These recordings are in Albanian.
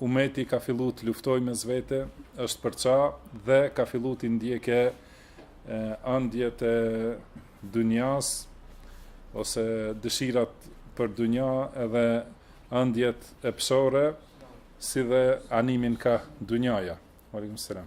Umeti ka fillu të luftojë me svete, është përça dhe ka fillu të ndjekë ëndjet e dynjas ose dëshirat për dynja edhe ëndjet e psore, si dhe animin ka dynjaja. Aleikum selam.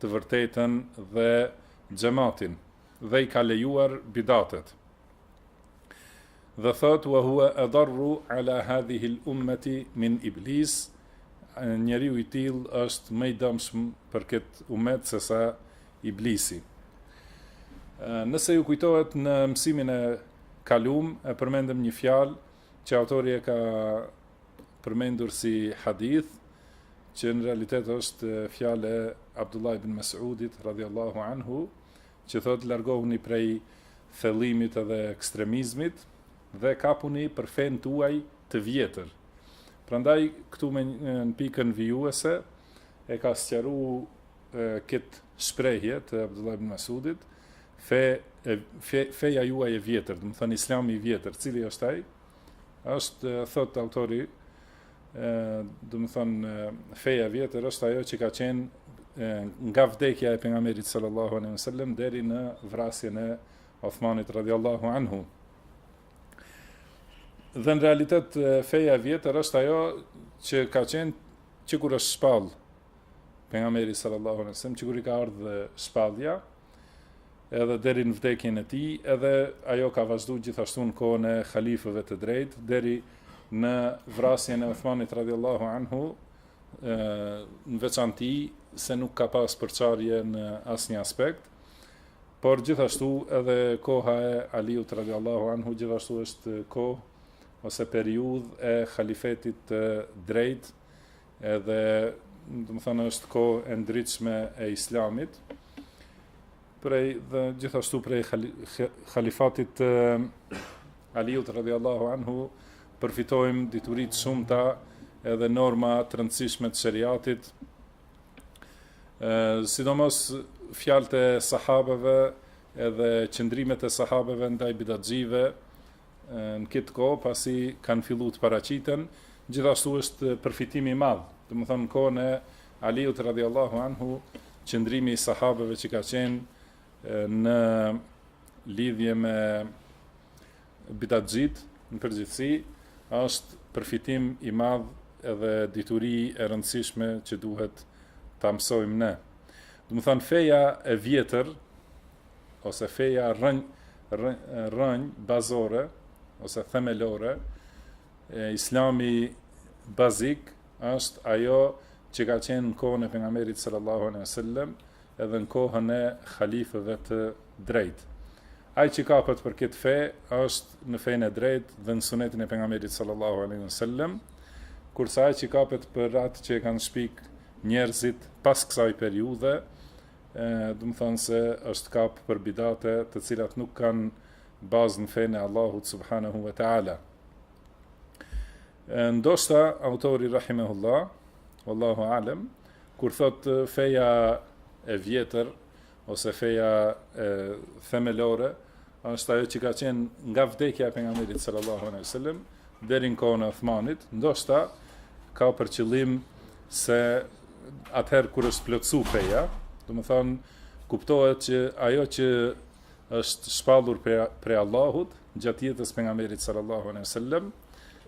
të vërtetën dhe xhematin dhe i ka lejuar bidatet dhe thot wa huwa adarru ala hadhihi al ummati min iblis njeriu i tillë është më i dëmshëm për kët umet se sa iblisi nëse ju kujtohet në mësimin e kalum e përmendëm një fjalë që autori e ka përmendur si hadith, që në realitet është fjalë e Abdullah ibn Mas'udit radhiyallahu anhu, që thot largohuni prej thellimit edhe ekstremizmit dhe kapuni për fen tuaj të vjetër. Prandaj këtu në pikën vijuese e ka sqaruar këtë shprehje të Abdullah ibn Masudit, fe, fe, feja juaj e vjetër, domethënë islami i vjetër, cili është ai? është, thot autori, domethënë feja e vjetër është ajo që ka qenë nga vdekja e pejgamberit sallallahu alaihi wasallam deri në vrasjen e Uthmanit radhiyallahu anhu. Dhe në realitet feja e vjetër është ajo që ka qenë që kur është shpall pejgamberi sallallahu alaihi wasallam, që kur i ka ardhur shpallja, edhe deri në vdekjen e tij, edhe ajo ka vazhdu gjithashtu në kohën e halifëve të drejtë, deri në vrasjen e Uthmanit radiallahu anhu, në veçanti se nuk ka pas përçarje në asnjë aspekt, por gjithashtu edhe koha e Aliut radiallahu anhu, gjithashtu është kohë ose periudhë e halifetit të drejtë, Edhe, domethënë, është kohë e ndritshme e Islamit. Prej dhe gjithashtu prej halifatit të Aliut radhiyallahu anhu përfitojmë dituri të shumta edhe norma të rëndësishme të shariatit. Ëh, sidomos fjalët e sahabeve edhe qëndrimet e sahabeve ndaj bidatxhive, në këtë kohë pasi kanë filluar të paraqiten, gjithashtu është përfitim i madh, domethënë në kohën e Aliut radhiyallahu anhu, qëndrimi i sahabeve që ka qenë në lidhje me bidatxhit në përgjithësi, është përfitim i madh edhe dituri e rëndësishme që duhet ta mësojmë ne. Domethënë feja e vjetër ose feja rrënj, rrënj bazore, ose themelore, e, islami bazik, është ajo që ka qenë në kohën e pejgamberit sallallahu alaihi wasallam edhe në kohën e khalifëve të drejtë. Ai që kapet për këtë fe është në fenë e drejtë dhe në sunetin e pejgamberit sallallahu alaihi wasallam, kurse ai që kapet për atë që e kanë shpik njerëzit pas kësaj periudhe, domethonë se është kap për bidate të cilat nuk kanë bazë në fenë e Allahut subhanahu wa taala. Ndoshta autori rahimahullah, wallahu alem, kur thot feja e vjetër ose feja themelore, Është ajo që ka qenë nga vdekja e pejgamberit sallallahu alaihi wasallam deri në kohën e Uthmanit, ndoshta ka për qëllim se atëherë kur është plotësu feja, domethonë, kuptohet që ajo që është shpallur prej, prej Allahut, gjatë jetës pejgamberit sallallahu alaihi wasallam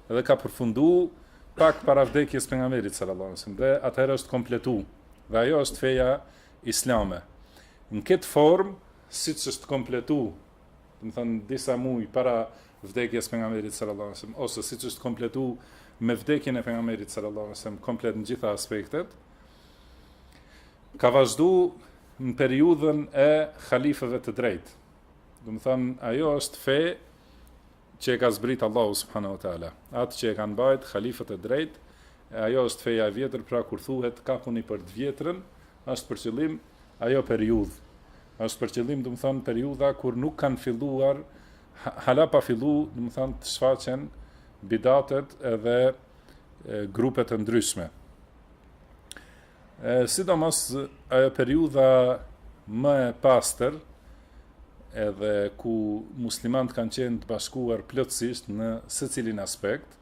dhe ka përfundu pak para vdekjes pejgamberit sallallahu alaihi wasallam dhe atëherë është kompletu, dhe ajo është feja islame. Në këtë formë, siç është kompletu, domethonë disa mujë para vdekjes pejgamberit sallallahu alajhi wasallam ose siç është kompletu me vdekjen e pejgamberit sallallahu alajhi wasallam komplet në gjitha aspektet ka vazhdu në periudhën e halifëve të drejtë. Domethonë ajo është fe që e ka zbrit Allahu subhanahu wa taala, atë që e kanë mbajt halifët e drejtë, ajo është feja e vjetër, pra kur thuhet kapuni për të vjetrën, është për qëllim ajo periudhë. Është për qëllim, domethonë, periudha kur nuk kanë filluar hala pa fillu, domethonë, të shfaqen bidatet edhe grupe të ndryshme. E, sidomos ajo periudha më e pastër, edhe ku muslimant kanë qenë të bashkuar plotësisht në secilin aspekt,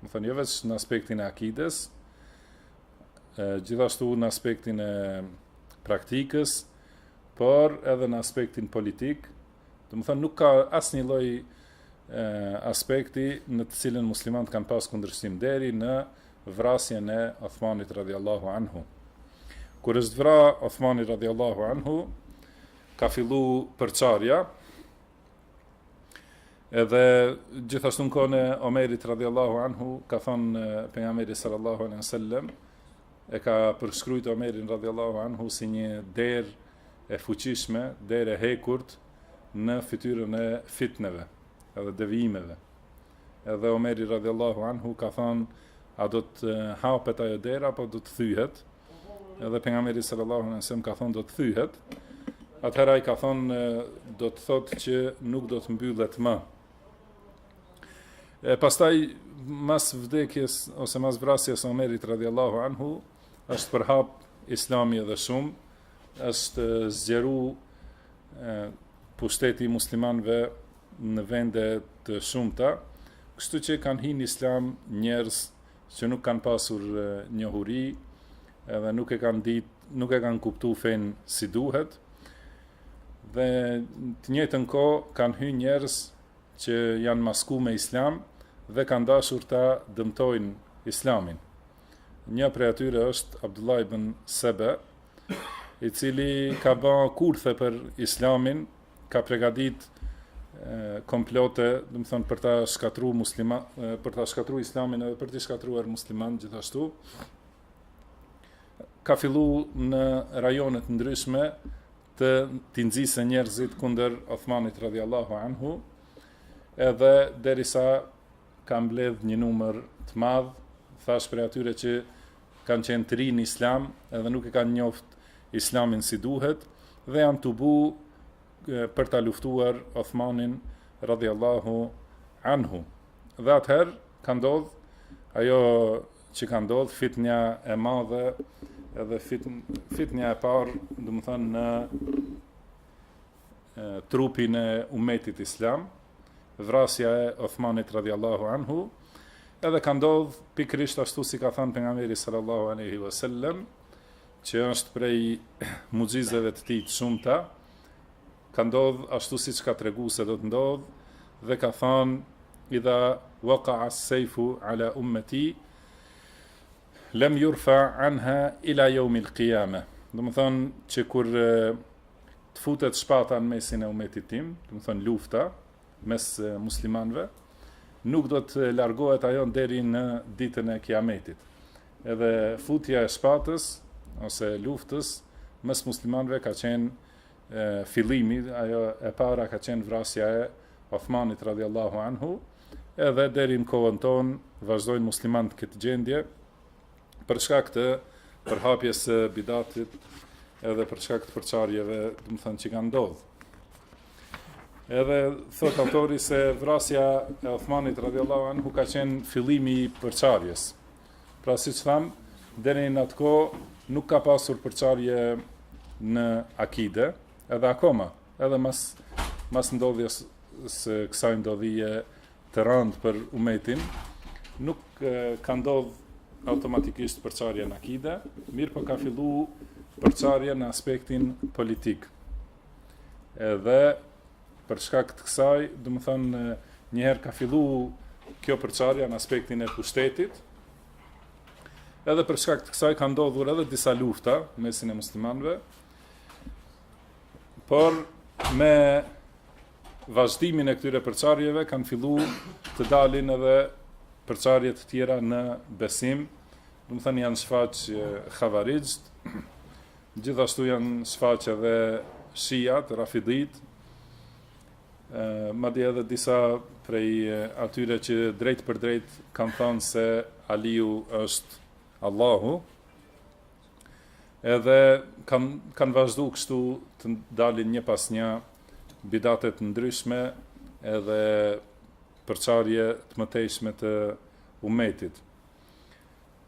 domethonë jo veç në aspektin e akides, e, gjithashtu në aspektin e praktikës, por edhe në aspektin politik, Domethonë, nuk ka asnjë lloj aspekti në të cilin muslimant kanë pas kundërshtim deri në vrasjen e Othmanit radiallahu anhu. Kur është vra Othmani radiallahu anhu, ka fillu përçarja, edhe gjithashtu në kohën e Omerit radiallahu anhu, ka thonë pejgamberi sallallahu alejhi ue sellem, e ka përshkrujt Omerin radiallahu anhu si një derë e fuqishme derë e hekurt në fytyrën e fitneve dhe devijimeve. Edhe Omeri radhiyallahu anhu ka thënë, a do të hapet ajo derë apo do të thyhet? Edhe pejgamberi sallallahu alaihi wasallam ka thënë do të thyhet. Atëherë ai ka thënë do të thotë që nuk do të mbyllet më. E pastaj mas vdekjes ose mas vrasjes së Omerit radhiyallahu anhu është përhap Islami edhe shumë është zgjeru pushteti i muslimanëve në vende të shumta, kështu që kanë hi në islam njerëz që nuk kanë pasur njohuri edhe nuk e kanë ditë, nuk e kanë kuptu fenë si duhet, dhe të njëjtën kohë kanë hy njerëz që janë masku me islam dhe kanë dashur ta dëmtojnë islamin. Një prej atyre është Abdullah ibn Sebe, i cili ka bë kurthe për islamin, ka pregadit komplote, domethënë, për ta shkatrru muslima, për ta shkatrru islamin edhe për t'i shkatrruar muslimant gjithashtu, ka fillu në rajone të ndryshme të t'i nxisë njerëzit kundër Othmanit radhjallahu anhu, edhe derisa ka mbledh një numër të madh, thash prej atyre që kanë qenë të ri në islam, edhe nuk e kanë njoft islamin si duhet, dhe janë tubu për ta luftuar Othmanin radhjallahu anhu. Dhe atëherë ka ndodh, ajo që ka ndodh, fitnja e madhe, edhe fitnja e parë, domethënë në trupin e umetit islam, vrasja e Othmanit radiallahu anhu, edhe ka ndodhë pikërisht ashtu si ka thanë pejgamberi sallallahu alejhi ue selem, që është prej muxhizeve të tij të shumta, ka ndodhë ashtu siç ka tregu se do të ndodhë, dhe ka thanë, idha waka as sejfu ala ummeti, Lem yurfa anha ila yawm al qiyamah. Domethonë që kur të futet shpata në mesin e umetit tim, domethonë lufta mes muslimanëve, nuk do të largohet ajo deri në ditën e Kiametit. Edhe futja e shpatës ose luftës mes muslimanëve ka qenë fillimi, ajo e para ka qenë vrasja e Othmanit radhiyallahu anhu, edhe deri në kohën tonë vazhdojnë muslimanët në këtë gjendje për shkak të përhapjes së bidatit edhe për shkak të përçarjeve, domethënë që kanë ndodhur. Edhe thotë autori se vrasja e Uthmanit radhiyallahu anhu ka qenë fillimi i përçarjes. Pra siç thamë, deri në atë kohë nuk ka pasur përçarje në akide, edhe akoma, edhe mas, mas ndodhjes së kësaj ndodhije të randë për umetin, nuk ka ndodhë automatikisht përçarje në akide, mirëpo ka fillu përçarje në aspektin politik. Edhe Për shkak të kësaj, domethanë një herë ka filluar kjo përçarja në aspektin e pushtetit. Edhe për shkak të kësaj ka ndodhur edhe disa lufta mesin e muslimanëve. Por me vazhdimin e këtyre përçarjeve kanë filluar të dalin edhe përçarje të tjera në besim. Domethanë janë shfaq havarixht. Gjithashtu janë shfaq edhe shijat, rafiditë, madje edhe disa prej atyre që drejtpërdrejt kanë thënë se Aliu është Allahu, edhe kanë kan vazhdu kështu të dalin një pas një bidate të ndryshme edhe përçarje të mëtejshme të umetit.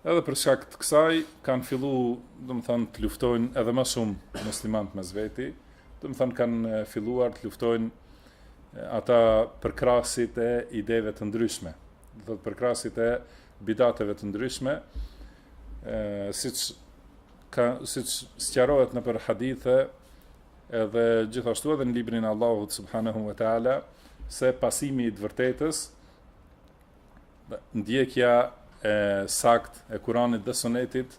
Edhe për shkak të kësaj kanë fillu, domethanë, të luftojnë edhe më shumë muslimanët mes veti, domethanë kanë filluar të luftojnë ata përkrahësit e ideve të ndryshme, domethanë përkrahësit e bidateve të ndryshme, siç ka siç sqarohet nëpër hadithe edhe gjithashtu edhe në librin e Allahut subhanahu wa taala se pasimi i së vërtetës Ndjekja e saktë e Kuranit dhe Sunetit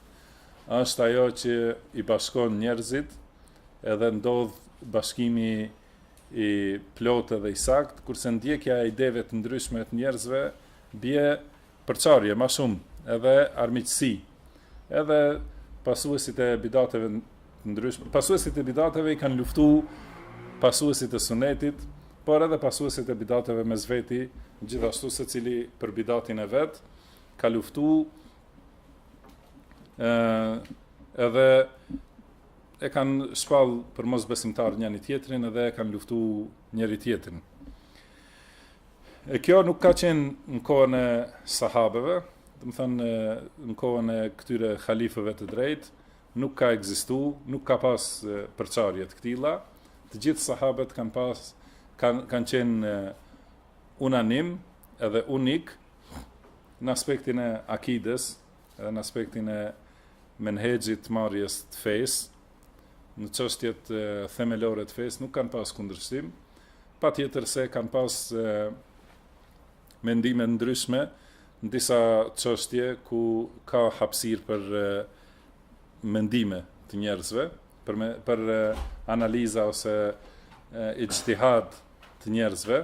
është ajo që i bashkon njerëzit, edhe ndodh bashkimi i plotë dhe i saktë, kurse ndjekja e ideve të ndryshme të njerëzve bie përçarje më shumë, edhe armiqësi. Edhe pasuesit e bidateve të ndryshme, pasuesit e bidateve i kanë luftu pasuesit e sunetit, por edhe pasuesit e bidateve mes veti, gjithashtu secili për bidatin e vet, ka luftu e, edhe e kanë shpall për mosbesimtar njani-tjetrin edhe e kanë luftu njëri-tjetrin. E kjo nuk ka qenë në kohën e sahabeve, domethanë në kohën e këtyre halifëve të drejtë, nuk ka ekzistu, nuk ka pas përçarje të këtilla, të gjithë sahabet kanë pas, kanë, kanë qenë unanim edhe unik në aspektin e akides, edhe në aspektin e menhexhit të marrjes të fesë, në çështjet themelore të fesë nuk kanë pas kundërshtim, patjetër se kanë pas mendime të ndryshme në disa çështje ku ka hapësirë për mendime të njerëzve, për me, për analiza ose ijtihad të njerëzve.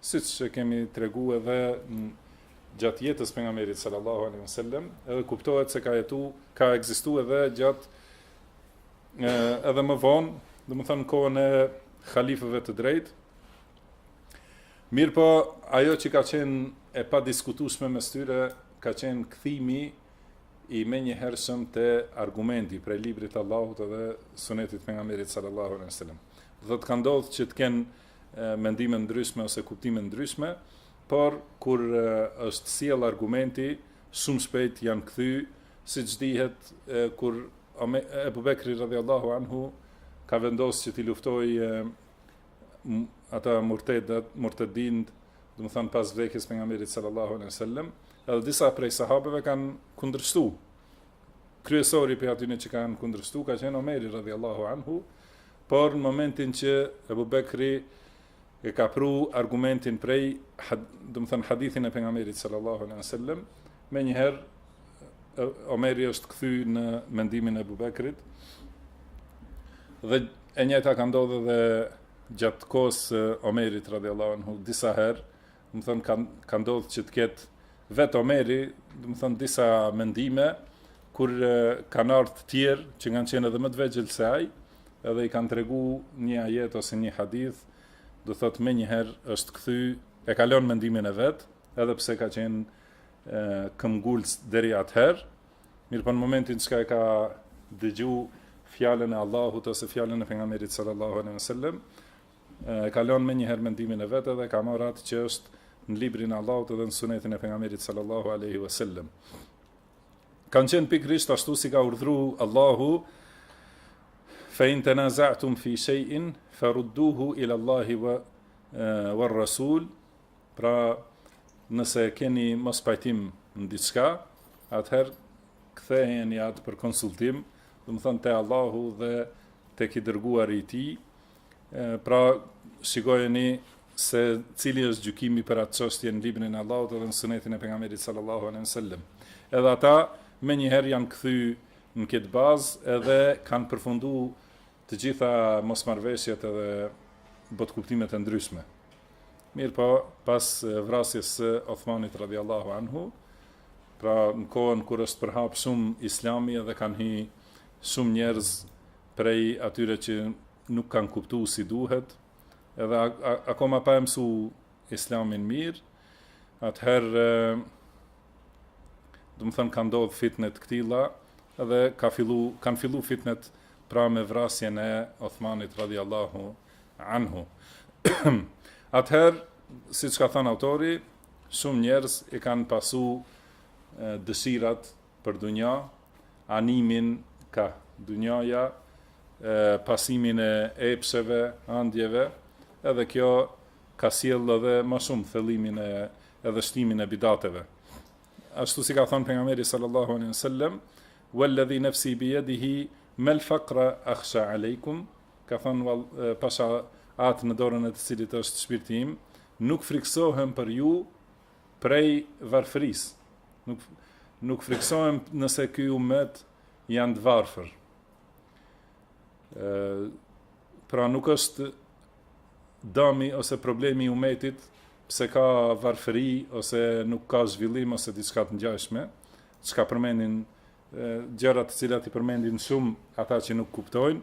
Siç e kemi tregu edhe gjatë jetës pejgamberit sallallahu alaihi wasallam, edhe kuptohet se ka jetu, ka ekzistuar edhe gjatë edhe më vonë, domethënë kohën e halifëve të drejtë. Mirëpo ajo që ka qenë e padiskutueshme mes tyre ka qenë kthimi i menjëhershëm te argumenti prej librit të Allahut edhe sunetit të pejgamberit sallallahu alaihi wasallam. Domethënë ka ndodh që të kenë mendime të ndryshme ose kuptime të ndryshme, por kur është sjellë argumenti, shumë shpejt janë kthy, siç dihet kur Ebu Bekri radhiyallahu anhu ka vendos që t'i luftojë ata murtedat, murtedind, domethënë pas vdekjes pejgamberit sallallahu alaihi wasallam, edhe disa prej sahabëve kanë kundërshtu kryesori prej atyne që kanë kundërshtu, ka qenë Omeri radhjallahu anhu, por në momentin që Ebu Bekri e ka pru argumentin prej, domethënë hadithin e pejgamberit sallallahu alai sallam, menjëherë Omeri është kthy në mendimin e Ebu Bekrit, dhe e njëjta ka ndodh edhe gjatë kohës Omerit radhjallahu anhu, disa herë, domethënë ka ka ndodh që të ketë vetë Omeri, domethënë disa mendime kur kanë ardh të tjerë që kanë qenë edhe më të vegjël se ai, edhe i kanë tregu një ajet ose një hadith, do të thotë menjëherë është kthy, e ka lënë mendimin e vet, edhe pse ka qenë këmbëngulës deri atëherë, mirëpo në momentin që ka e ka dëgju fjalën e Allahut ose fjalën e pejgamberit sallallahu alaihi wasallam, E ka lënë menjëherë mendimin e vet edhe ka marrë atë që është në librin e Allahut edhe në sunetin e pejgamberit sallallahu alaihi wasallam. Kanë qenë pikërisht ashtu si ka urdhëru Allahu fa in tanaza'tum fi shay'in farudduhu ila Allahi wa wa rasul pra nëse keni mospajtim në diçka atëherë kthejeni atë për konsultim, domethënë te Allahu dhe tek i dërguar i tij Pra, shikojeni se cili është gjykimi për atë çështje në librin e Allahut dhe në sunetin e pejgamberit sallallahu alejhi ve sellem. Edhe ata menjëherë janë kthy në këtë bazë edhe kanë përfundu të gjitha mosmarrëveshjet edhe botëkuptimet e ndryshme. Mirëpo, pas vrasjes së Othmanit radhiyallahu anhu, pra në kohën kur është përhap shumë Islami edhe kanë hi shumë njerëz prej atyre që nuk kanë kuptu si duhet, edhe akoma pa e mësu islamin mirë, atëherë, domethënë, kanë ndodh fitne të këtilla, edhe ka fillu, kanë fillu fitnet pra me vrasjen e Othmanit radiallahu anhu. atëherë, siç ka thënë autori, shumë njerëz i kanë pasu dëshirat për dunja, animin ka dunjaja, pasimin e epsheve, andjeve, edhe kjo ka sjell edhe më shumë thellimin e edhe shtimin e bidateve. Ashtu si ka thënë pejgamberi sallallahu alaihi wasallam, "Walladhi nafsi bi yadihi mal faqra akhsha alaykum", ka thënë pasha atë në dorën e të cilit është shpirti im, nuk friksohem për ju Prej varfërisë. Nuk nuk frikësohem nëse ky umet janë të varfër. Ë pra nuk është dëmi ose problemi i umetit pse ka varfëri ose nuk ka zhvillim ose diçka të ngjashme, çka përmendin gjëra të cilat i përmendin shumë ata që nuk kuptojnë,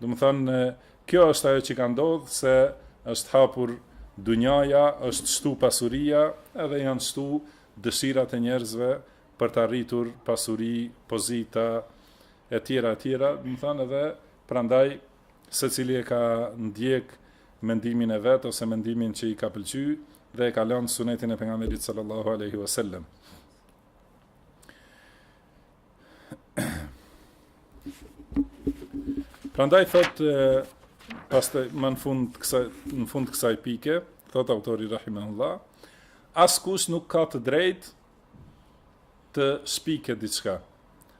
Domethënë, kjo është ajo që ka ndodhë, se është hapur dunjaja, është shtu pasuria, edhe janë shtu dëshirat e njerëzve për të arritur pasuri, pozita, e tjera, e tjera, domethënë edhe, prandaj, secili e ka ndjek mendimin e vet, ose mendimin që i ka pëlqy, dhe e ka lënë sunetin e pejgamberit sallallahu aleyhi wasallam. Prandaj thot pastaj më në fund kësaj në fund të kësaj pike, thot autori rahimahullah, askush nuk ka të drejtë të shpikë diçka.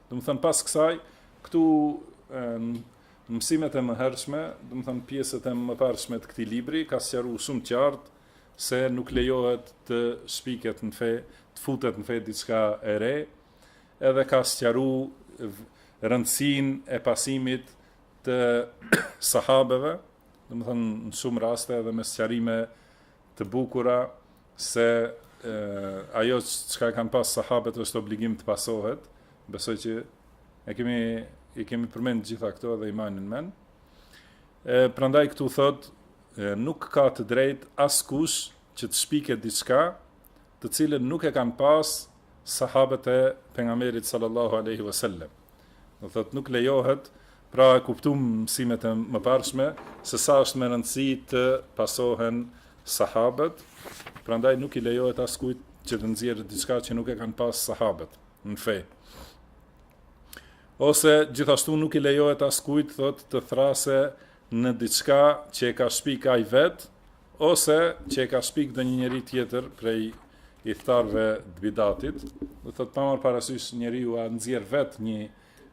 Domethënë pas kësaj këtu në mësimet e mëhershme, domethënë pjesët e mëparshme të këtij libri ka sqaru shumë qartë se nuk lejohet të shpiket në fe, të futet në fe diçka e re, edhe ka sqaru rëndësin e pasimit të sahabeve, domethënë në shumë raste edhe me sqarime të bukura, se e, ajo çka kanë pas sahabet është obligim të pasohet, besoj që i kemi, i kemi përmend t'gjitha këto edhe i majmë n'men. E, prandaj këtu thot, e, nuk ka të drejt askush që të shpike diçka, të cilën nuk e kanë pas sahabët e Pejgamberit sallallahu alejhi ve sellem. Do thotë nuk lejohet pra e kuptum n'mësimet e mëparshme se sa është me rëndësi të pasohen sahabët, prandaj nuk i lejohet askujt që të nxjerrë diçka që nuk e kanë pas sahabët në fe. Ose gjithashtu nuk i lejohet askujt thot të thrrase në diçka që e ka shpik ai vet Ose që e ka shpik ndonjë njeri tjetër prej ithtarëve të bidatit, do të thotë pa marr parasysh njeriu a nxjerr vet një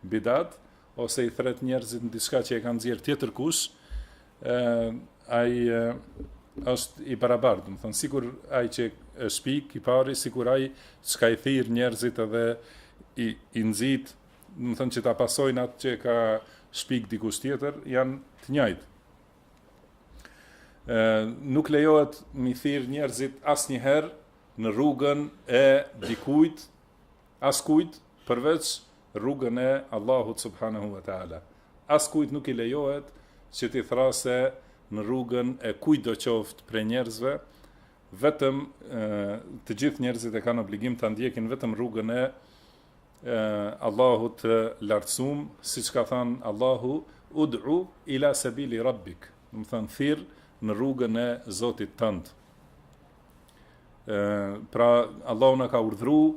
bidat ose i thrret njerëzit në diçka që e ka nxjerr tjetër kush, ë ai është i barabartë, domethonë sikur ai që e shpik i pari, sikur ai çka i thirr njerëzit edhe i i nxit, domethonë që ta pasojnë atë që ka shpik dikush tjetër, janë të njëjtë. nuk lejohet m'i thirr njerëzit asnjëherë në rrugën e dikujt, askujt përveç rrugën e Allahut subhanahu wa taala. Askujt nuk i lejohet që t'i thrrase në rrugën e kujtdo qoftë prej njerëzve, vetëm të gjithë njerëzit e kanë obligim ta ndjekin vetëm rrugën e e Allahut të lartësum, siç ka thanë Allahu, ud'u ila sabili rabbik, domethanë thirr në rrugën e Zotit tand. Ë pra Allahu na ka urdhru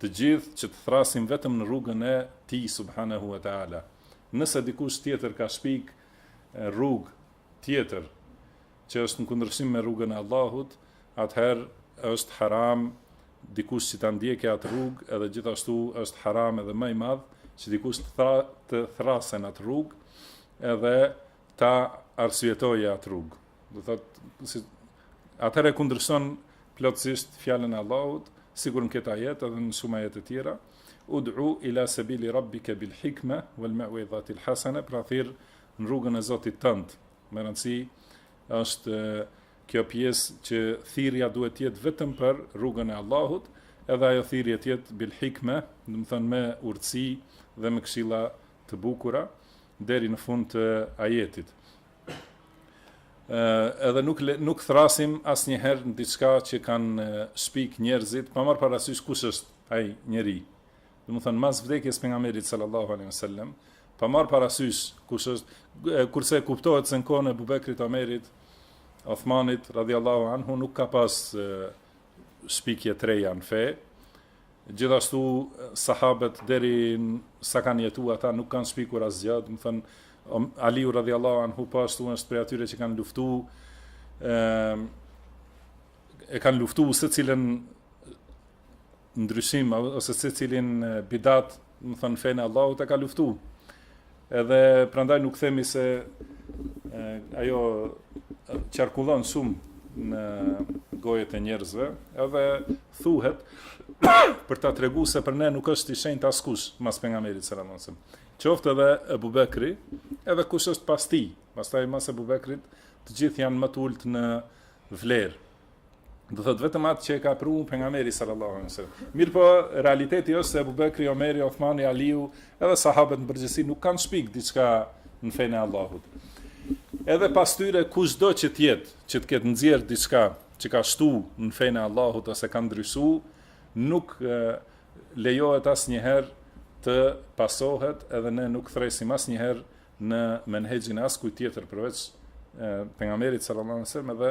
të gjithë që të thrrasim vetëm në rrugën e Tij subhanahu wa taala. Nëse dikush tjetër ka shpik rrugë tjetër që është në kundërshtim me rrugën e Allahut, atëherë është haram dikush që ta ndjekë atë rrugë, edhe gjithashtu është haram edhe ma i madh që dikush të tha, të thrrasë në atë rrugë, edhe ta arsyetojë atë rrugë. Do thotë si atëherë e kundërshton plotësisht fjalën e Allahut, sikur në këtë ajet edhe në shumë ajete tjera, ud'u ila sabili rabbika bil hikma wal mau'izati al hasana, pra thirr në rrugën e Zotit tënd Me rëndësi është kjo pjesë që thirrja duhet të jetë vetëm për rrugën e Allahut, edhe ajo thirrje të jetë bil hikme, domethonë me urtësi dhe me këshilla të bukura deri në fund të ajetit. Ë edhe nuk le, nuk thrasim asnjëherë në diçka që kanë shpik njerëzit, pa marr parasysh kush është ai njeri. domethënë, mas vdekjes pejgamberit sallallahu alejhi ve sellem, pa marr parasysh, kush është, kurse kuptohet se në kohën e Ebu Bekrit Omerit, Othmanit, radiallahu anhu, nuk ka pas e, shpikje të reja në fe, gjithashtu sahabët derisa kanë jetu ata nuk kanë shpikur asgjë, domethënë, Aliu radiallahu anhu, po ashtu është prej atyre që kanë luftu, e, e kanë luftu secilin ndryshim ose secilin bidat, domethënë në fenë e Allahut e ka luftu. Edhe prandaj nuk themi se e, ajo qarkullon shumë në gojët e njerëzve, edhe thuhet për ta treguar se për ne nuk është i shenjtë askush mas pejgamberit sallallahu alajhi wasallam. Qoftë edhe Abu Bekri, edhe kush është pas tij, pastaj mas Abu Bekrit, të gjithë janë më të ulët në vlerë. Do të thotë vetëm atë që e ka pru pejgamberi sallallahu alaihi wasallam. Mirpo realiteti është se Abu Bekri, Omeri, Uthmani, Aliu, edhe sahabët në përgjithësi nuk kanë shpik diçka në fenë e Allahut. Edhe pas tyre kushdo që të jetë, që të ketë nxjerr diçka që ka shtu në fenë e Allahut ose ka ndryshu, nuk e, lejohet asnjëherë të pasohet edhe ne nuk thresim asnjëherë në menhexhin e askujt tjetër përveç pejgamberit sallallahu alaihi wasallam dhe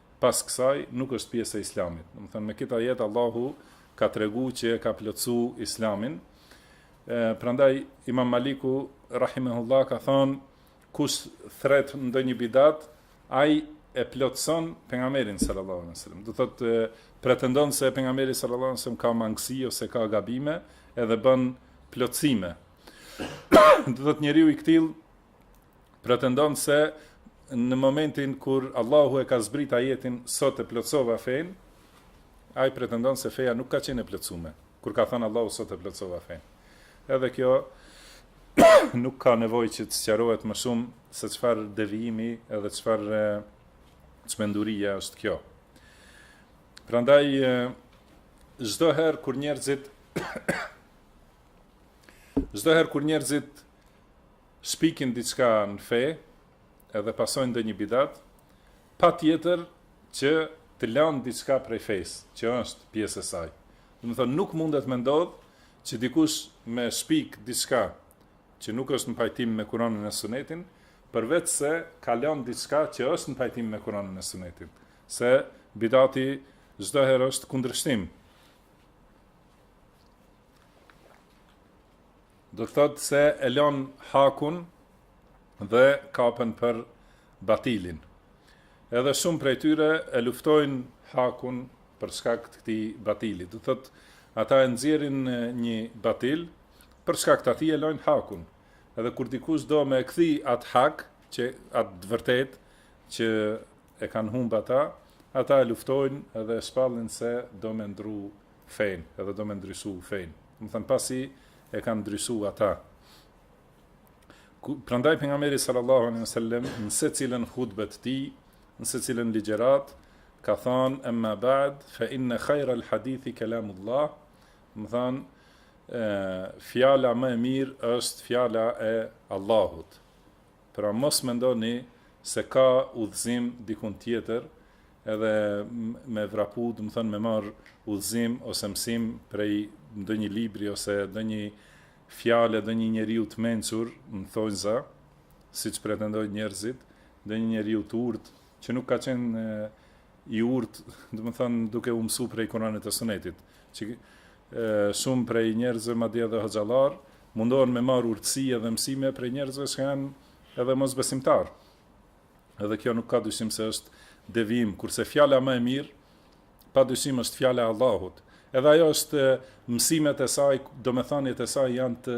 pas kësaj nuk është pjesë e Islamit. Domethënë me këtë ajet Allahu ka tregu që e ka plotësu Islamin. Ë prandaj Imam Maliku rahimehullah ka thënë kush thret ndonjë bidat, ai e plotëson pejgamberin sallallahu alaihi wasallam. Do thotë pretendon se pejgamberi sallallahu alaihi wasallam ka mangësi ose ka gabime, edhe bën plotësime. Do thotë njeriu i ktill pretendon se në momentin kur Allahu e ka zbrit ajetin sot e plotësova fen, ai pretendon se feja nuk ka qenë e plotësume. Kur ka thënë Allahu sot e plotësova fen. Edhe kjo nuk ka nevojë që të sqarohet më shumë se çfarë devijimi edhe çfarë çmendurie është kjo. Prandaj çdo herë kur njerëzit çdo herë kur njerëzit shpikin diçka në fe edhe pasojnë ndonjë bidat, patjetër që të lanë diçka prej fesë, që është pjesë e saj. Domethënë nuk mundet me ndodh që dikush me shpik diçka që nuk është në pajtim me Kur'anin e Sunetin, përveç se ka lënë diçka që është në pajtim me Kur'anin e Sunetin, se bidati çdo herë është kundërshtim. Do të thotë se e lënë hakun dhe kapen për batilin. Edhe shumë prej tyre e luftojnë hakun për shkak të këtij batili. Do të thotë ata e nxjerrin një batil për shkak të atij e lënë hakun. Edhe kur dikush do me kthy at hak që at të vërtetë që e kanë humb ata, ata e luftojnë edhe e shpallin se do me ndru fenë edhe do me ndryshu fenë. Domethënë pasi e kanë ndryshu ata. Prandaj Pejgamberi sallallahu alejhi ve sellem, në secilën hutbe të tij, në secilën ligjëratë, ka thënë, emma ba'd, fe inne khajral hadithi kelamullah, domethënë, fjala më e mirë është fjala e Allahut. Pra mos mendoni se ka udhëzim dikund tjetër edhe me vrapu, domethënë me marr udhëzim ose mësim prej ndonjë libri ose ndonjë fjale, ndonjë njeriu të mençur, në thonjza, siç pretendojnë njerëzit, ndonjë njeriu të urtë që nuk ka qenë i urtë, domethënë duke u mësuar prej Kuranit e Sunetit, që Shumë prej njerëzve, madje edhe hoxhallarë, mundohen me marrë urtësi edhe mësime prej njerëzve që janë edhe mosbesimtarë. Edhe kjo nuk ka dyshim se është devijim, kurse fjala më e mirë pa dyshim është fjala e Allahut. Edhe ajo është mësimet e saj, domethëniet e saj janë të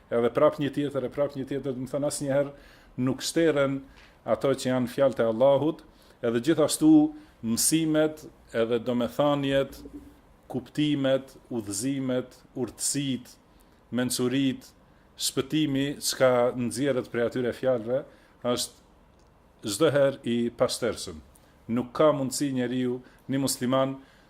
Edhe prap një tjetër e prap një tjetër, domethënë asnjëherë nuk shteren ato që janë fjalët e Allahut, edhe gjithashtu mësimet edhe domethëniet, kuptimet, udhëzimet, urtësitë, mençuritë, shpëtimi çka nxjerret prej atyre fjalëve është çdo herë i pashtershëm. Nuk ka mundësi njeriu, një musliman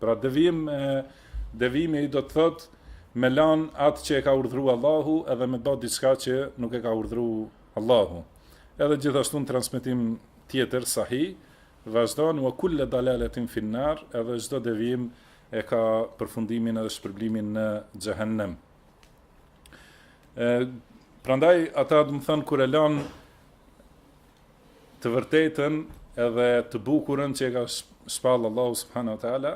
Pra devijim devijimi do të thot me lan atë që e ka urdhëruar Allahu edhe me bë diçka që nuk e ka urdhëruar Allahu. Edhe gjithashtu në transmetim tjetër sahih vazhdon wa kullu dalalatin fin nar, edhe çdo devijim e ka përfundimin edhe shpërblimin në xhehenem. Ë prandaj ata do të thon kur e lan të vërtetën edhe të bukurën që e ka shpallë Allahu subhanahu wa taala,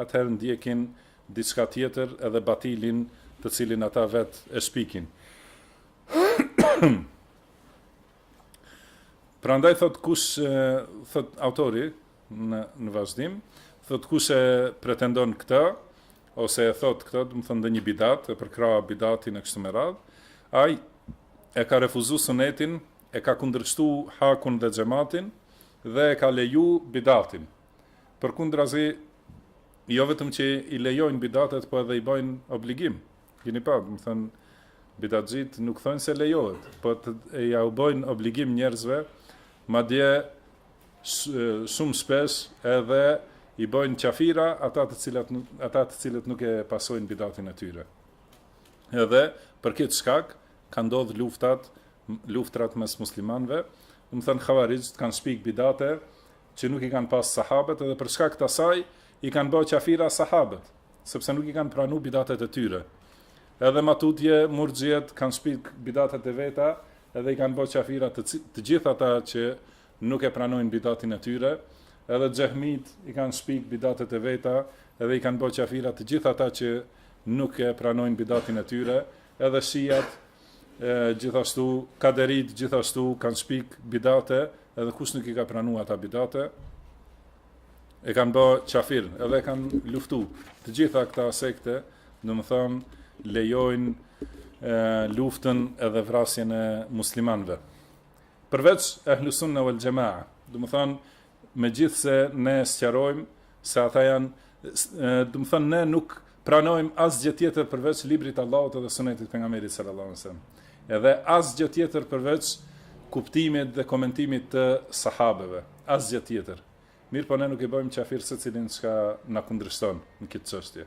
atëherë ndjekin diçka tjetër edhe batilin, të cilin ata vet e shpikin. Prandaj thot kush thot autori në vazhdim, thot kush e pretendon këtë ose e thot këtë, domethënë ndonjë bidat, e përkrah bidatin e kështu me radh, ai e ka refuzu sunetin e ka kundërshtu Hakun dhe Xhematin dhe e ka leju Bidatin. Përkundrazi jo vetëm që i lejojnë Bidatet, po edhe i bëjnë obligim. Keni pa, domethënë bidatxhit nuk thonë se lejohet, po edhe jau bëjnë obligim njerëzve, madje shumë shpesh edhe i bëjnë qafira ata të cilët nuk e pasojnë bidatin e tyre. Edhe për këtë shkak kan ndodh luftat luftrat mes muslimanëve domethënë havarixhët kanë shpik bidate që nuk i kanë pas sahabët edhe për shkak të asaj i kanë bërë qafira sahabët sepse nuk i kanë pranu bidatet e tyre edhe më tutje murxhiet kanë shpik bidatet e veta edhe i kanë bërë qafira të, të gjithë ata që nuk e pranojnë bidatin e tyre edhe xhehmit kanë shpik bidatet e veta edhe i kanë bërë qafira të gjithë ata që nuk e pranojnë bidatin e tyre Edhe shiat e gjithashtu kaderit gjithashtu kan shpik bidate edhe kush nuk i ka pranu ata bidate e kan bë qafir edhe e kan luftu të gjitha këta sekte domethënë lejojn luftën edhe vrasjen e muslimanëve përveç ehlusunna wal jamaa domethënë Megjithëse ne sqarojmë se ata janë, domethënë ne nuk pranojmë asgjë tjetër përveç librit të Allahut dhe sunetit të pejgamberit sallallahu alajhi wasallam. Edhe asgjë tjetër përveç kuptimit dhe komentimit të sahabëve, asgjë tjetër. Mirëpo ne nuk i bëjmë qafir se cilin qka në kundrështon në këtë çështje.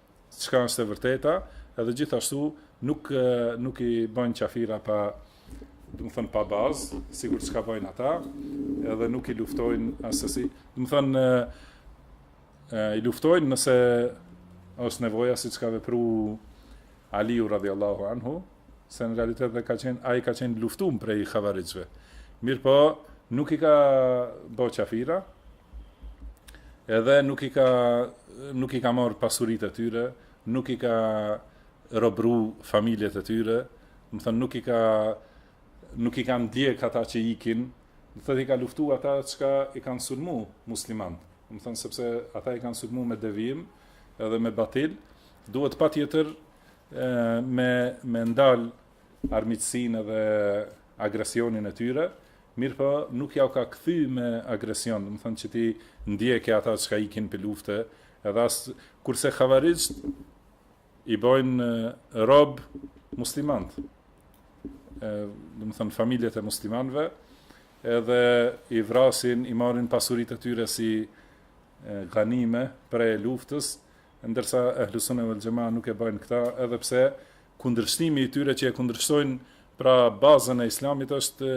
çka është e vërteta, edhe gjithashtu nuk nuk i bëjnë qafira pa domethënë pa bazë, sikur çka bëjnë ata, edhe nuk i luftojnë asesi. Domethënë i luftojnë nëse është nevoja siç ka vepru Aliu radhiyallahu anhu, se në realitet dhe ka qenë ai ka qenë luftu prej havarixhve. Mirpo nuk i ka bë qafira, Edhe nuk i ka nuk i ka marr pasuritë e tyre, nuk i ka robru familjet e tyre, më thënë nuk i ka nuk i ka ndjek ata që ikin, më thënë i ka luftu ata çka i kanë sulmu muslimant, më thënë sepse ata i kanë sulmu me devim edhe me batil, duhet patjetër me, me ndalë armiqësinë dhe agresionin e tyre, mirëpo nuk jau ka kthy me agresion, domethënë që t'i ndjekë ata që ikin prej lufte, edhe as sikurse havarixhët i bojnë rob muslimant. Ë, domethënë familjet e muslimanëve, edhe i vrasin, i marrin pasuritë e tyre si ganime, pre e luftës, ndërsa ehlu sune vel xhema nuk e bëjnë këta, edhe pse Kundërshtimi i tyre që e kundërshtojnë pra bazën e Islamit është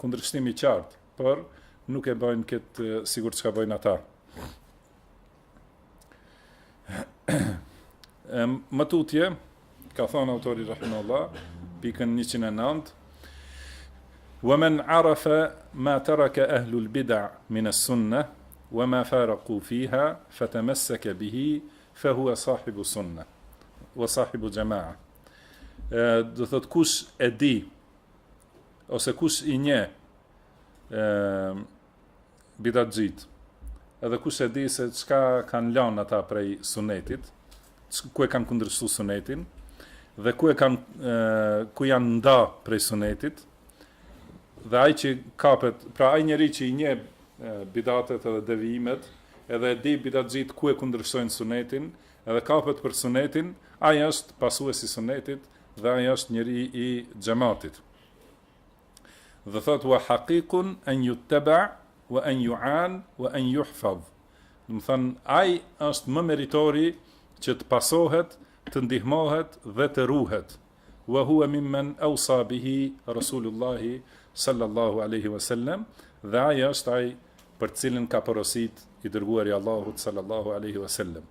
kundërshtim i qartë, por nuk e bëjnë këtë sikur çka bëjnë ata. Më tutje, ka thënë autori rahimullah, pikën 109, "Wa man arafa ma taraka ahlu al-bid'a min as-sunnah wa ma faraqu fiha fatamassaka bihi" Fe huve sahibu sunne, ve sahibu xhema'a. Do thot kush e di ose kush i njeh bidatxhit edhe kush e di se çka kanë lanë ata prej sunetit ku e kanë kundërshtu sunetin dhe ku e kanë ku janë nda prej sunetit dhe ai që kapet pra ai njeri që i njeh bidatet edhe devijimet Edhe e di bidatxhit ku e kundërshtojnë sunetin edhe kapet për sunetin, ai është pasues i sunetit dhe ai është njeri i xhematit. Dhe thotë wa haqiqun an yuttaba wa an yu'an wa an yuhfaz. Domethënë ai është më meritori që të pasohet, të ndihmohet dhe të ruhet. Wa huwa mimmen awsa bihi Rasulullahi sallallahu alejhi wa sellem, dhe ai është ai për të cilin ka porosit i dërguari i Allahut sallallahu alejhi wa sellem.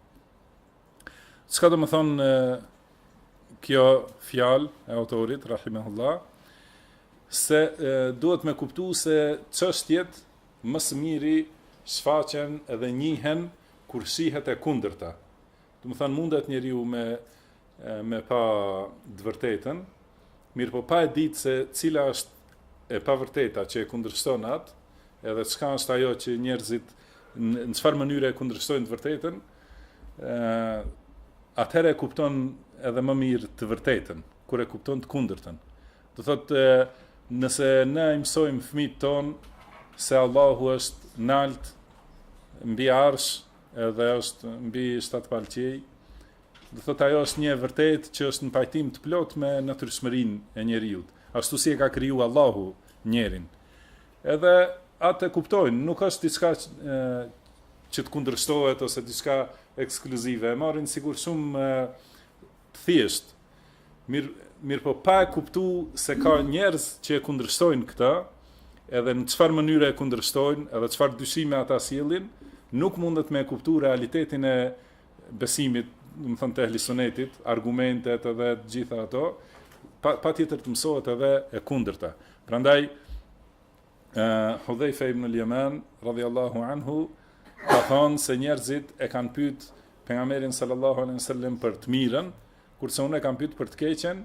Çka domethënë kjo fjalë e autorit rahimahullah se e, duhet me kuptu se çështjet më së miri shfaqen edhe njihen kur shihet e kundërta. Domethënë mundet njeriu me me pa të vërtetën, mirëpo pa e ditë se cila është e pavërteta që e kundërshton atë, edhe çka është ajo që njerëzit në çfarë mënyre e kundërshtojnë të vërtetën, ë atëherë e kupton edhe më mirë të vërtetën, kur e kupton të kundërtën. Do thotë nëse ne i mësojmë fëmijët tonë se Allahu është nalt mbi arsh, Edhe është mbi shtatë palë qiej, do thotë ajo është një e vërtetë që është në pajtim të plotë me natyrshmërinë e njeriut, ashtu si e ka kriju Allahu njerin. Edhe atë e kuptojnë, nuk është diçka që të kundërshtohet ose diçka ekskluzive. E marrin sikur shumë të thjesht, mir mirëpo pa e kuptu se ka njerëz që e kundërshtojnë këtë, edhe në çfarë mënyre e kundërshtojnë, edhe çfarë dyshime ata sjellin, nuk mundet me e kuptu realitetin e besimit, domethonë të ehli sunetit, argumentet edhe të gjitha ato, pa, patjetër të mësohet edhe e kundërta. Prandaj, Hudhejfe ibn al-Jemen, radhjallahu anhu, ka thonë se njerëzit e kanë pytë pejgamberin sallallahu alejhi ve selem për të mirën, kurse unë e kam pytë për të keqen,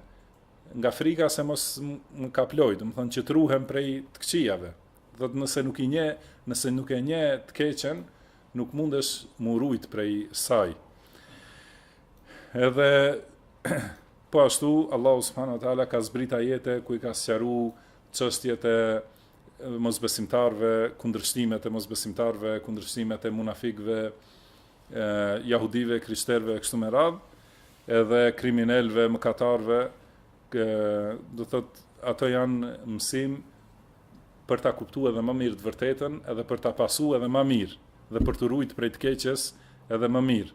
nga frika se mos më kaplojë, domethonë që të ruhem prej të këqijave. Domethonë nëse nuk i nje, nëse nuk e nje të keqen, nuk mundesh m'u rujt prej saj. Edhe, po ashtu, Allahu subhanahu wa ta'ala ka zbrit ajete ku i ka sëqaru Çështjet e mosbesimtarëve, kundërshtimet e mosbesimtarëve, kundërshtimet e munafikëve, e jahudive, krishterëve e kështu me radhë, edhe kriminelëve, mëkatarëve, që do thot ato janë mësim për ta kuptu edhe ma mirë të vërtetën, edhe për ta pasu edhe ma mirë dhe për t'u rujt prej të keqes edhe ma mirë.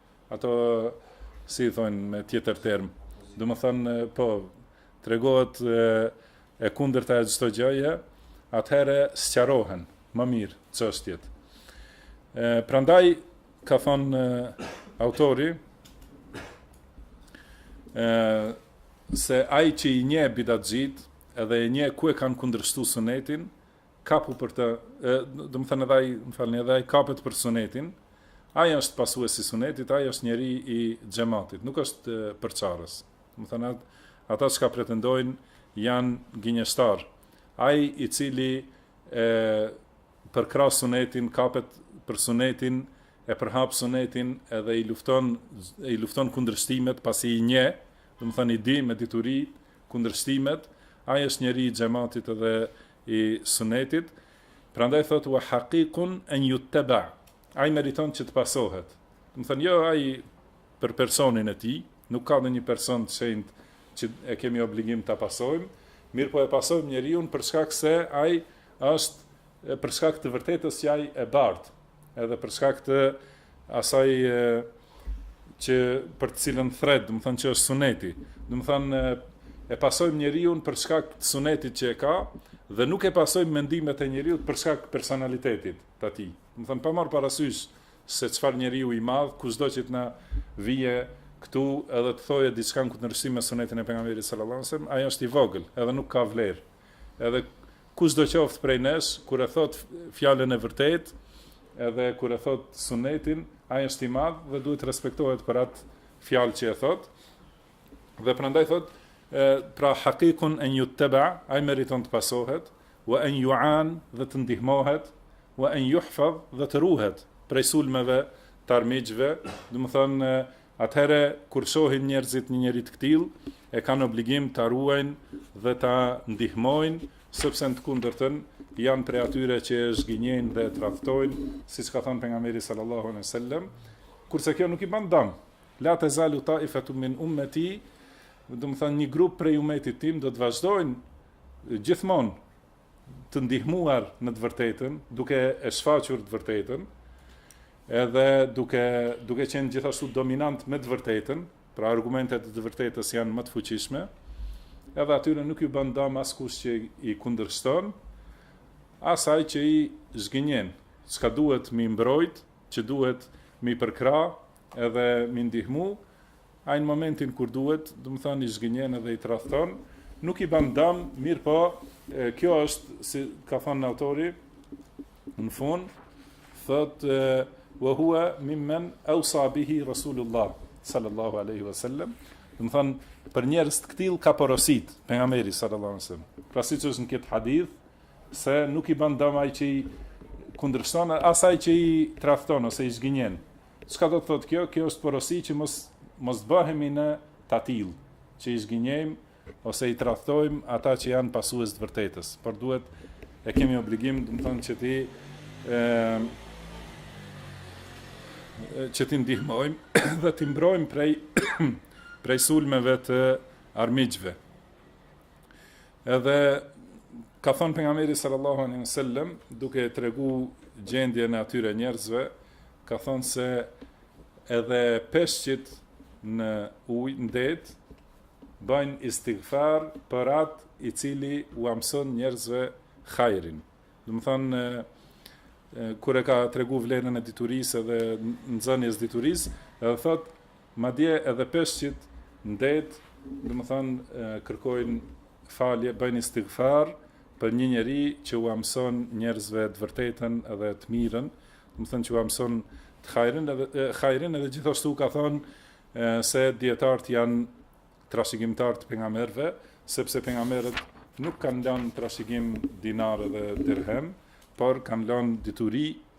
Ato, si i thonë me tjetër term, domethonë, po tregohet e kundërta e çdo gjëje, atëhere sqarohen më mirë çështjet. Prandaj, ka thonë autori, e, se ai që i nje bidatxhitë, edhe i nje ku e kanë kundrështu sunetin, kapu për të, domethënë edhe ai, më falni, edhe ai kapet për sunetin. Ai është pasues i sunetit, ai është njeri i xhematit, nuk është përçarës. Domethënë ata çka pretendojnë janë gënjeshtar. Ai i cili e përkrah sunetin, kapet për sunetin, e përhap sunetin edhe i lufton i lufton kundërshtimet pasi i nje, domethënë i di me dituri kundërshtimet, ai është njeri i xhematit edhe i Sunetit, prandaj thotë wa haqiqun an yuttaba. Ai meriton që të pasohet. Domethënë jo ai për personin e tij, nuk ka ndonjë person të shenjtë që e kemi obligim ta pasojmë, mirëpo e pasojmë njeriun për shkak se ai është për shkak të vërtetës që ai e bart. Edhe për shkak të asaj e, që për të cilën thrret, domethonë që është suneti. Domethonë e pasojmë njeriun për shkak të sunetit që e ka dhe nuk e pasojmë mendimet e njeriut për shkak të personalitetit të tij. Domethonë pa marr parasysh se çfarë njeriu i madh, kushdo që të na vije këtu edhe të thojë diçka në kundërshtim me sunetin e pejgamberit sallallahu alajhi wasallam, ai është i vogël, edhe nuk ka vlerë. Edhe kushdo qoftë prej nesh, kur e thotë fjalën e vërtetë, edhe kur e thotë sunnetin, ai është i madh dhe duhet të respektohet për atë fjalë që e thotë. Dhe prandaj thotë, pra hakikun en jutteba, ai meriton të pasohet, wa en ju an dhe të ndihmohet, wa en juhfadh dhe të ruhet prej sulmeve të armiqve, domethënë, Atëherë, kur shohin njerëzit një njeri të këtillë, e kanë obligim ta ruajnë dhe ta ndihmojnë, sepse në të kundërtën, janë prej atyre që e zhgënjejnë dhe e tradhtojnë, siç ka thënë Pejgamberi sallallahu alejhi ve sellem, kurse kjo nuk i bën dëm, La tezalu taifetun min ummeti, domethënë një grup prej umetit tim do të vazhdojnë gjithmonë të ndihmuar në të vërtetën, duke e shfaqur të vërtetën, edhe duke, duke qenë gjithashtu dominant me të vërtetën, pra argumentet e të vërtetës janë më të fuqishme, edhe atyre nuk iu bën dam askush që i kundërshton, as ai që i zhgënjen, çka duhet m'i mbrojt, që duhet m'i përkrah, edhe m'i ndihmu, ai në momentin kur duhet, domethënë i zhgënjen edhe i tradhton, nuk i bën dëm, mirëpo, e, kjo është siç ka thënë autori në fund, thotë wa huwa mimman awsa bihi rasulullah sallallahu alaihi wasallam, domethënë për njerëz të këtillë ka porositë pejgamberi sallallahu alaihi wasallam. Pra siç është në këtë hadith se nuk i bën dëm ai që i kundërshton as ai që i tradhton ose i zhgënjen. Çka do të thotë kjo? Kjo është porosi që mos mos bëhemi ne të tillë, që i zhgënjejmë ose i tradhtojmë ata që janë pasues të së vërtetës, por duhet e kemi obligim, domethënë që t'i ë që t'i ndihmojmë dhe t'i mbrojmë prej prej sulmeve të armiqve. Edhe ka thënë pejgamberi sallallahu alaihi wasallam duke e tregu gjendjen e atyre njerëzve, ka thënë se edhe peshqit në ujë, në det, bëjnë istighfar për atë i cili ua mëson njerëzve hajrin. Domethënë, kur e ka tregu vlerën e diturisë dhe nxënies diturisë, edhe thotë, Madje edhe peshqit në det, domethënë, kërkojnë falje, bëjnë istighfar për një njeri që ua mëson njerëzve të vërtetën dhe të mirën, domethënë që ua mëson të hajrin edhe hajrin edhe gjithashtu ka thënë se dijetarët janë trashëgimtarë të pejgamberëve, sepse pejgamberët nuk kanë lënë trashëgim dinarë dhe dirhem, por kanë lënë dituri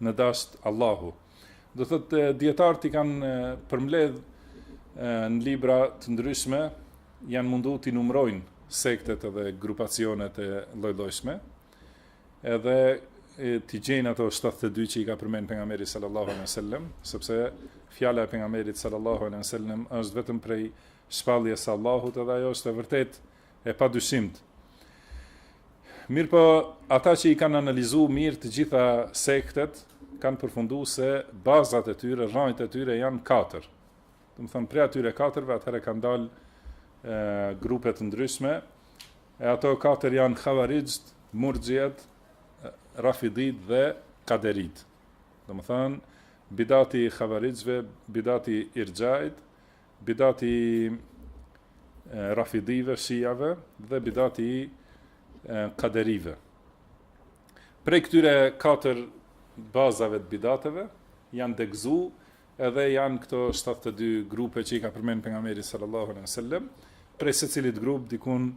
në dasht Allahu. Do thotë dietarët i kanë përmbledh në libra të ndryshme, janë mundu t'i numrojnë sektet edhe grupacionet e lloj-llojshme. Edhe t'i gjejnë ato 72 që i ka përmend pejgamberi sallallahu alejhi dhe sellem, sepse fjala e pejgamberit sallallahu alejhi dhe sellem është vetëm prej shpalljes së Allahut edhe ajo është e vërtetë e padyshimtë. Mirpo ata që i kanë analizu mirë të gjitha sektet kanë përfundu se bazat e tyre, rranjët e tyre janë katër. Domethanë prej atyre katërve atëherë kanë dalë grupe të ndryshme. E ato katër janë Havarixhët, Murxhiet, Rafiditë dhe Kaderitë. Domethanë bidati i Havarixhëve, bidati i Irxhasë, bidati i rafidive, shijave, dhe bidati i kaderive. Prej këtyre katër bazave të bidateve, janë degzu edhe janë këto 72 grupe që i ka përmend pejgamberi sallallahu alejhi ve sellem, prej secilit grup dikun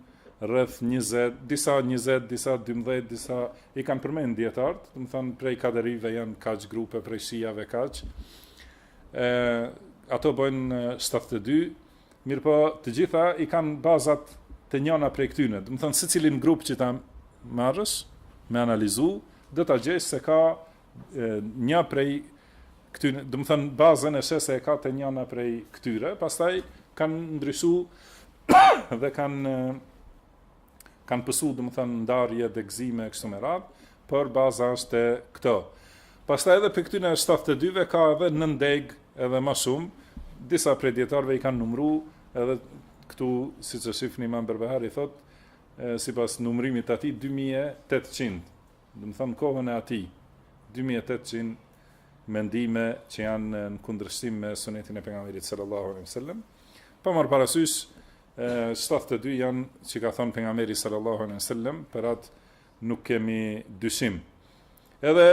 rreth 20, disa 20, disa 12, disa i kanë përmend dijetarët, domethënë prej kaderive janë kaq grupe, prej shijave kaq, E, ato bëjnë 72, mirëpo të gjitha i kanë bazat te njëna prej këtyne. Domethënë, secilin grup që ta marrësh, me analizu, do ta gjesh se ka e, një prej këtyre, domethënë bazën e sheh se e ka te njëna prej këtyre, pastaj kanë ndryshu dhe kanë kanë pësu, domethënë, ndarje, degëzime e kështu me radhë, por baza është te këto. Pastaj edhe prej këtyne 72-ve ka edhe nëndegë edhe ma shumë, disa prej dijetarëve i kanë numru, edhe këtu, siç shihet Imam Berbehari thotë, sipas numrimit të tij, 2800, domethënë, në kohën e tij, 2800 mendime që janë në kundërshtim me sunetin e pejgamberit sallallahu alejhi ve sellem, pa marrë parasysh, 72 janë që i ka thënë pejgamberi sallallahu alejhi dhe sellem, për atë nuk kemi dyshim. Edhe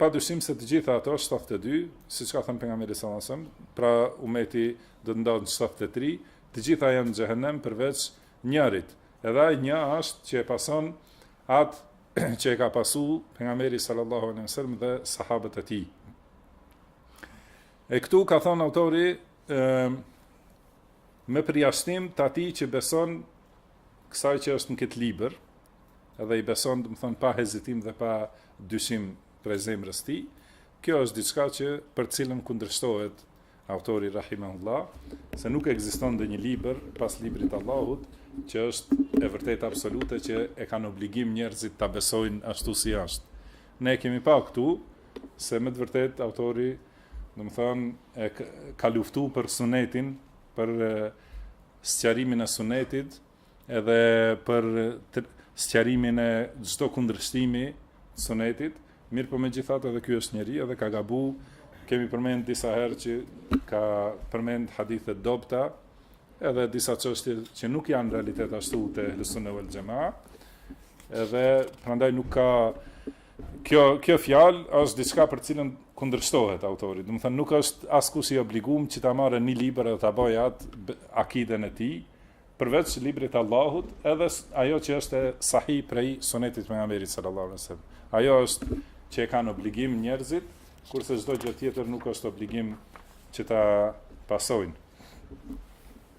pa dyshim se të gjitha ato 72, siç ka thënë pejgamberi sallallahu alejhi dhe sellem, pra umeti do të ndahet në 73, të gjitha janë në xhehenem përveç njanit. Edhe ai një ashtë që e pason atë që e ka pasu pejgamberi sallallahu alejhi dhe sellem dhe sahabët e tij. E këtu ka thënë autori, ë Me përjashtim t'atij që beson kësaj që është në këtë libër, dhe i beson, domethonë, pa hezitim dhe pa dyshim prej zemrës tij, kjo është diçka që për cilën kundërshtohet autori rahimahullah, se nuk ekziston ndonjë libër pas librit të Allahut që është e vërteta absolute që e kanë obligim njerëzit ta besojnë ashtu si është. Ne kemi pa këtu se me të vërtetë autori Domethonë ka luftu për sunetin, për sqarimin e sunetit, edhe për sqarimin e çdo kundërshtimi të sunetit, mirëpo megjithatë edhe ky është njeri edhe ka gabu, kemi përmend disa herë që ka përmend hadithe të dobta, edhe disa çështje që nuk janë realitet ashtu te Ehli Sune vel Xhema, edhe prandaj nuk ka Kjo, kjo fjalë është diçka për të cilën kundërshtohet autori. Domethënë nuk është askush i obliguar që ta marrë një libër dhe ta bëjë atë b- akidën e tij, përveç librit të Allahut, edhe s- ajo që është sahih prej sunetit të pejgamberit sallallahu alaihi wasallam. Ajo është që e kanë obligim njerëzit, kurse çdo gjë tjetër nuk është obligim që ta pasojnë.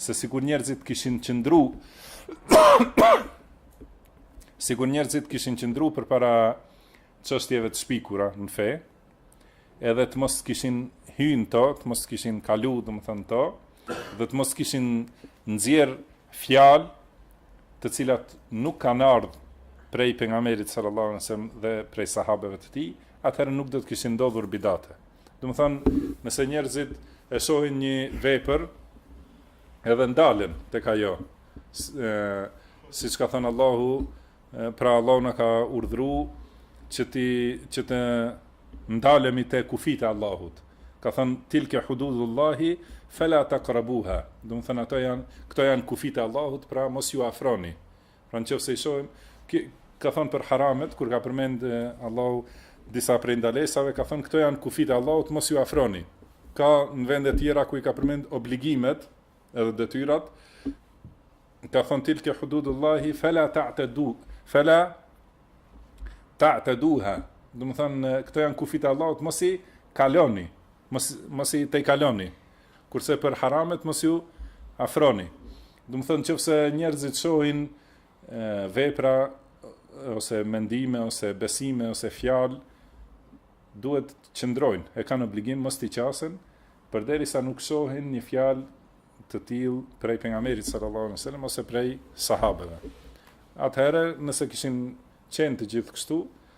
se sikur njerëzit kishin qëndru, sikur njerëzit kishin qëndru përpara çështjeve të shpikura në fe, edhe të mos kishin hy në to, të mos kishin kalu, domethënë to, dhe të mos kishin nxjerrë fjalë të cilat nuk kanë ardhë prej pejgamberit sallallahu alaihi wasallam dhe prej sahabeve të tij, atëherë nuk do të kishin ndodhur bidate. Domethënë, nëse njerëzit e shohin një vepër, edhe ndalen tek ajo. Siç ka thënë Allahu, pra Allahu na ka urdhru që, ti, që të ndalemi te kufijtë e Allahut. Ka thënë, tilke hududullahi, fela takrabuha. Domethënë, ato janë, këto janë kufijtë e Allahut, pra mos ju afroni. Pra në qoftë se i shohim, ka thonë për haramet, kur ka përmend Allahu disa prej ndalesave, ka thonë këto janë kufijtë e Allahut, mos ju afroni. Ka në vende tjera ku i ka përmend obligimet edhe detyrat, ka thonë tilke hududullahi, fela tatedu, fela tateduha. Domethonë, këto janë kufijtë e Allahut, mos i kaloni. Mos mos i tejkaloni. Kurse për haramet mos ju afroni. Domethonë nëse njerëzit shohin vepra ose mendime ose besime ose fjalë duhet të qëndrojnë, e kanë obligim mos t'ju qasen, përderisa nuk shohin një fjalë të tillë prej pejgamberit sallallahu alajhi wasallam ose prej sahabeve. Atëherë, nëse kishin qenë të gjithë kështu,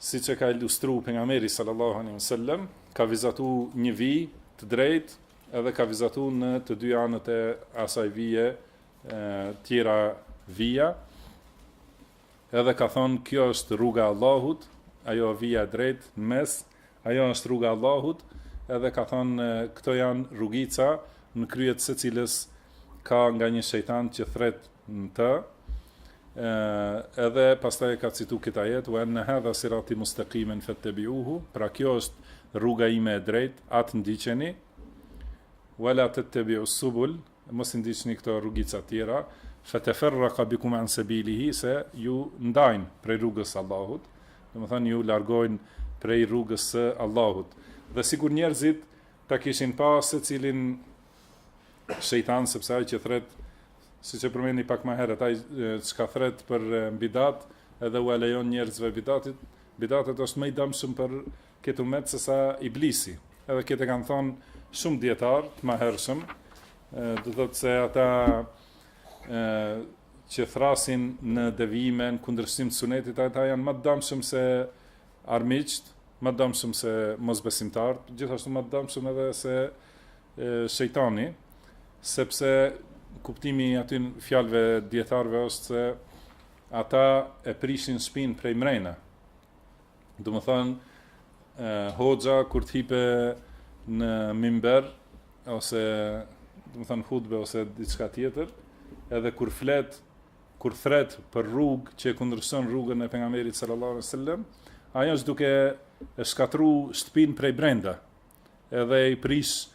siç e ka ilustruar pejgamberi sallallahu alaihi wasallam, ka vizatu një vijë të drejtë edhe ka vizatu në të dy anët e asaj vije tjera vija, edhe ka thonë kjo është rruga e Allahut, ajo vija e drejtë në mes, Ajo është rruga e Allahut, edhe ka thonë këto janë rrugica në krye të secilës ka nga një shejtan që thret në të. Ë edhe pastaj ka citu këtë ajet, "Wa anna hadha sirati mustaqiman fattabi'uhu", pra kjo është rruga ime e drejtë, atë ndiqeni. "Wa la tattabi'u subul", Mos i ndiqni këto rrugica tjera, feteferraka bikum an sebilihi, se ju ndajnë prej rrugës së Allahut, domethënë ju largojnë prej rrugës së Allahut. Dhe sikur njerëzit ta kishin pa secilin shejtan, sepse ai që thret, siç e përmendi pak më herët, ai çka thret për bidat, edhe u lejon njerëzve bidatet, bidatet është më i dëmshëm për Këtë umet se sa iblisi. Edhe këtë e kanë thonë shumë dijetarë të mëhershëm, dhe thotë se ata e, që thrasin në devijime, në kundrështim të sunetit, ata janë ma të damshëm se armiqtë, ma të damshëm se mosbesimtarët, gjithashtu ma të damshëm edhe se e, shejtani, sepse kuptimi aty i fjalëve të dijetarëve është se ata e prishin shpinë prej mrejna, Domethënë, hoxha kur të hipe në mimber, ose, domethënë, hutbe, ose diçka tjetër, edhe kur flet, kur thret për rrugë që e kundërshton rrugën e pejgamberit sallallahu alaihi wasallam, ai është duke e shkatërru shtëpinë prej brenda, edhe i prish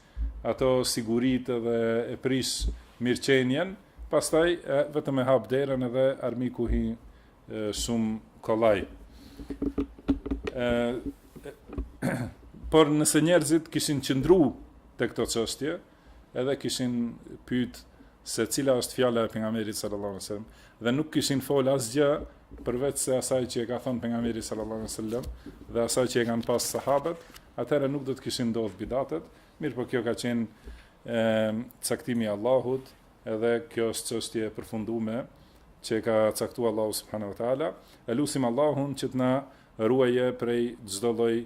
ato siguritë edhe e prish mirëqenien, pastaj e, vetëm e hap derën edhe armiku hi shumë kollaj. E, e, por nëse njerëzit kishin qëndru te këto çështje, Edhe kishin pyet se cila është fjala e pejgamberit sallallahu alaihi wasallam dhe nuk kishin fol asgjë përveç se asaj që e ka thonë pejgamberi sallallahu alaihi wasallam dhe asaj që e kanë pas sahabët, atëherë nuk do të kishin ndodh bidatet, mirëpo kjo ka qenë e, caktimi i Allahut, edhe kjo është çështje e përfundume që e ka caktuar Allahu subhanahu wa taala. E lusim Allahun që të na ruaje prej çdo lloj